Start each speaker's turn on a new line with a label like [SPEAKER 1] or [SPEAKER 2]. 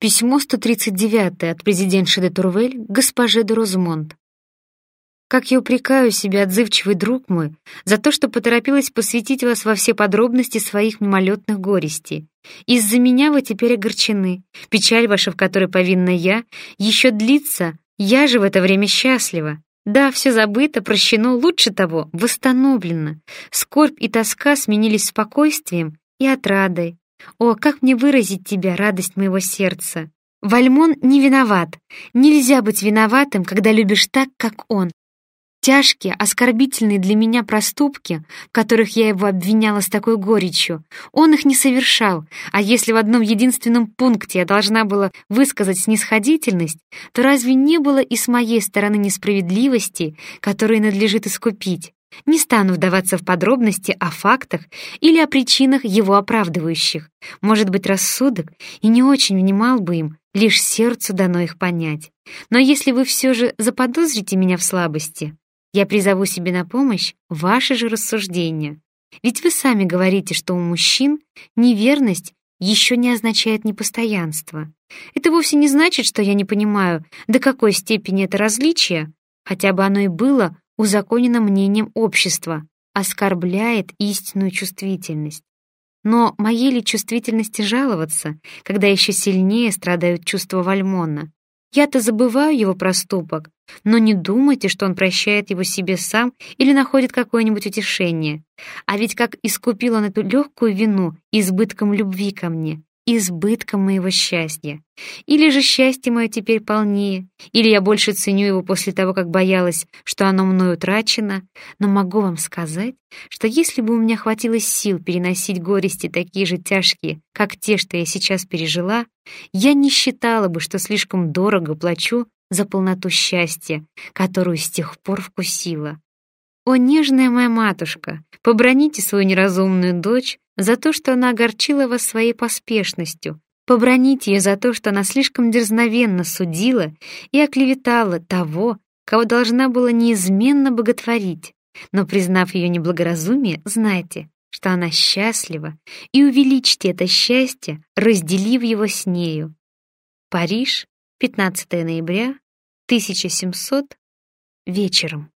[SPEAKER 1] Письмо 139 от президентши де Турвель госпоже де Розмонт. Как я упрекаю себя, отзывчивый друг мой, за то, что поторопилась посвятить вас во все подробности своих мимолетных горестей. Из-за меня вы теперь огорчены. Печаль ваша, в которой повинна я, еще длится, я же в это время счастлива. Да, все забыто, прощено, лучше того, восстановлено. Скорбь и тоска сменились спокойствием и отрадой. О, как мне выразить тебя, радость моего сердца! Вальмон не виноват. Нельзя быть виноватым, когда любишь так, как он. Тяжкие, оскорбительные для меня проступки, в которых я его обвиняла с такой горечью, он их не совершал, а если в одном единственном пункте я должна была высказать снисходительность, то разве не было и с моей стороны несправедливости, которые надлежит искупить? Не стану вдаваться в подробности о фактах или о причинах его оправдывающих. Может быть, рассудок и не очень внимал бы им, лишь сердцу дано их понять. Но если вы все же заподозрите меня в слабости, я призову себе на помощь ваши же рассуждения. Ведь вы сами говорите, что у мужчин неверность еще не означает непостоянство. Это вовсе не значит, что я не понимаю, до какой степени это различие, хотя бы оно и было узаконено мнением общества, оскорбляет истинную чувствительность. Но моей ли чувствительности жаловаться, когда еще сильнее страдают чувства Вальмона? Я-то забываю его проступок, но не думайте, что он прощает его себе сам или находит какое-нибудь утешение. А ведь как искупил он эту легкую вину избытком любви ко мне, избытком моего счастья. Или же счастье мое теперь полнее, или я больше ценю его после того, как боялась, что оно мною утрачено, но могу вам сказать, что если бы у меня хватило сил переносить горести такие же тяжкие, как те, что я сейчас пережила, я не считала бы, что слишком дорого плачу за полноту счастья, которую с тех пор вкусила. О, нежная моя матушка, поброните свою неразумную дочь за то, что она огорчила вас своей поспешностью. Поброните ее за то, что она слишком дерзновенно судила и оклеветала того, кого должна была неизменно боготворить. Но, признав ее неблагоразумие, знайте, что она счастлива, и увеличьте это счастье, разделив его с нею. Париж, 15 ноября 1700 вечером.